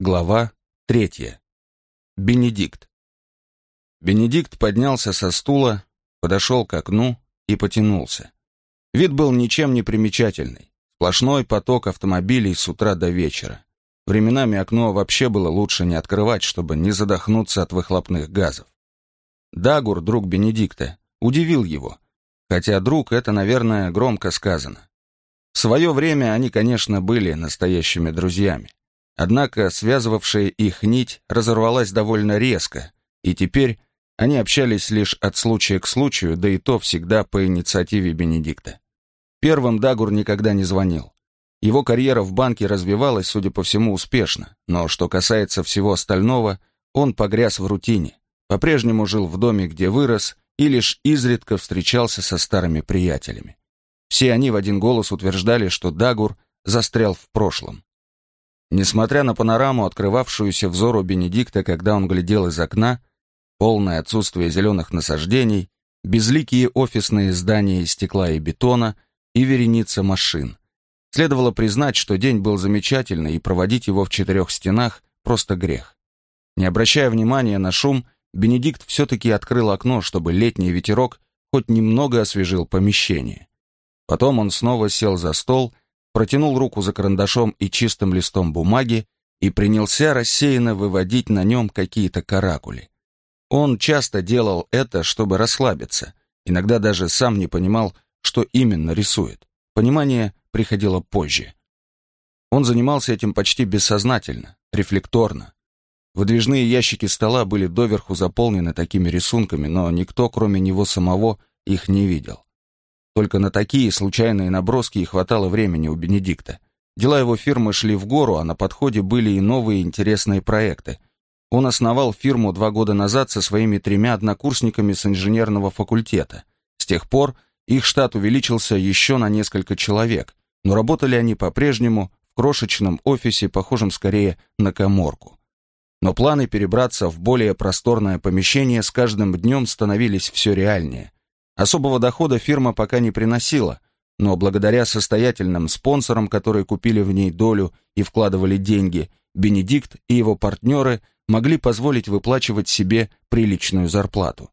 Глава третья. Бенедикт. Бенедикт поднялся со стула, подошел к окну и потянулся. Вид был ничем не примечательный. Сплошной поток автомобилей с утра до вечера. Временами окно вообще было лучше не открывать, чтобы не задохнуться от выхлопных газов. Дагур, друг Бенедикта, удивил его. Хотя друг — это, наверное, громко сказано. В свое время они, конечно, были настоящими друзьями. Однако связывавшая их нить разорвалась довольно резко, и теперь они общались лишь от случая к случаю, да и то всегда по инициативе Бенедикта. Первым Дагур никогда не звонил. Его карьера в банке развивалась, судя по всему, успешно, но что касается всего остального, он погряз в рутине, по-прежнему жил в доме, где вырос, и лишь изредка встречался со старыми приятелями. Все они в один голос утверждали, что Дагур застрял в прошлом. Несмотря на панораму, открывавшуюся взору Бенедикта, когда он глядел из окна, полное отсутствие зеленых насаждений, безликие офисные здания из стекла и бетона и вереница машин. Следовало признать, что день был замечательный, и проводить его в четырех стенах – просто грех. Не обращая внимания на шум, Бенедикт все-таки открыл окно, чтобы летний ветерок хоть немного освежил помещение. Потом он снова сел за стол – протянул руку за карандашом и чистым листом бумаги и принялся рассеянно выводить на нем какие-то каракули. Он часто делал это, чтобы расслабиться, иногда даже сам не понимал, что именно рисует. Понимание приходило позже. Он занимался этим почти бессознательно, рефлекторно. Выдвижные ящики стола были доверху заполнены такими рисунками, но никто, кроме него самого, их не видел. Только на такие случайные наброски и хватало времени у Бенедикта. Дела его фирмы шли в гору, а на подходе были и новые интересные проекты. Он основал фирму два года назад со своими тремя однокурсниками с инженерного факультета. С тех пор их штат увеличился еще на несколько человек, но работали они по-прежнему в крошечном офисе, похожем скорее на коморку. Но планы перебраться в более просторное помещение с каждым днем становились все реальнее. Особого дохода фирма пока не приносила, но благодаря состоятельным спонсорам, которые купили в ней долю и вкладывали деньги, Бенедикт и его партнеры могли позволить выплачивать себе приличную зарплату.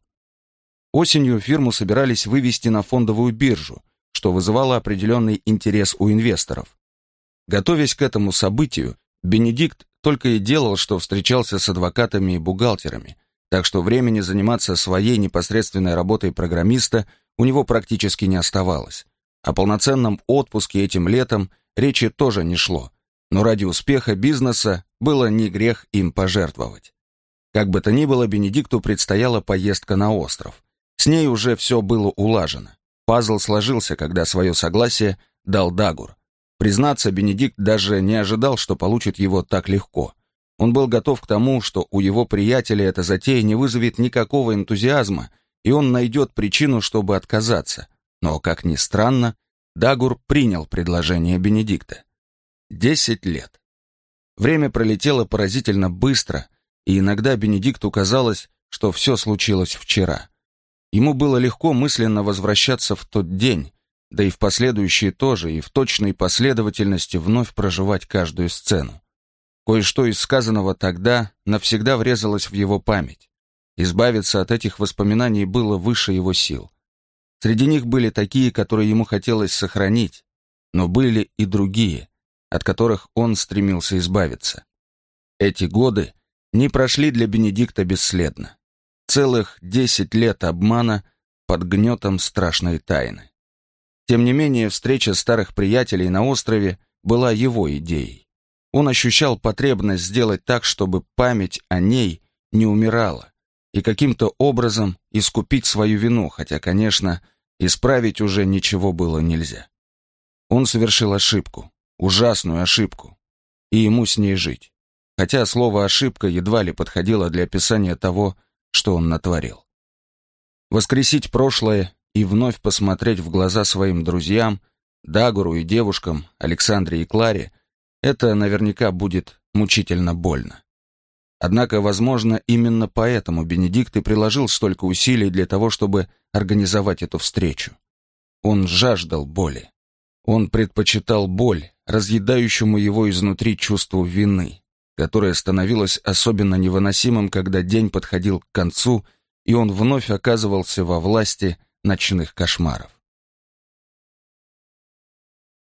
Осенью фирму собирались вывести на фондовую биржу, что вызывало определенный интерес у инвесторов. Готовясь к этому событию, Бенедикт только и делал, что встречался с адвокатами и бухгалтерами, так что времени заниматься своей непосредственной работой программиста у него практически не оставалось. О полноценном отпуске этим летом речи тоже не шло, но ради успеха бизнеса было не грех им пожертвовать. Как бы то ни было, Бенедикту предстояла поездка на остров. С ней уже все было улажено. Пазл сложился, когда свое согласие дал Дагур. Признаться, Бенедикт даже не ожидал, что получит его так легко. Он был готов к тому, что у его приятеля эта затея не вызовет никакого энтузиазма, и он найдет причину, чтобы отказаться. Но, как ни странно, Дагур принял предложение Бенедикта. Десять лет. Время пролетело поразительно быстро, и иногда Бенедикту казалось, что все случилось вчера. Ему было легко мысленно возвращаться в тот день, да и в последующие тоже, и в точной последовательности вновь проживать каждую сцену. Кое-что из сказанного тогда навсегда врезалось в его память. Избавиться от этих воспоминаний было выше его сил. Среди них были такие, которые ему хотелось сохранить, но были и другие, от которых он стремился избавиться. Эти годы не прошли для Бенедикта бесследно. Целых десять лет обмана под гнетом страшной тайны. Тем не менее, встреча старых приятелей на острове была его идеей. Он ощущал потребность сделать так, чтобы память о ней не умирала, и каким-то образом искупить свою вину, хотя, конечно, исправить уже ничего было нельзя. Он совершил ошибку, ужасную ошибку, и ему с ней жить, хотя слово «ошибка» едва ли подходило для описания того, что он натворил. Воскресить прошлое и вновь посмотреть в глаза своим друзьям, Дагуру и девушкам, Александре и Кларе — это наверняка будет мучительно больно. Однако, возможно, именно поэтому Бенедикт и приложил столько усилий для того, чтобы организовать эту встречу. Он жаждал боли. Он предпочитал боль, разъедающему его изнутри чувству вины. которое становилось особенно невыносимым, когда день подходил к концу, и он вновь оказывался во власти ночных кошмаров.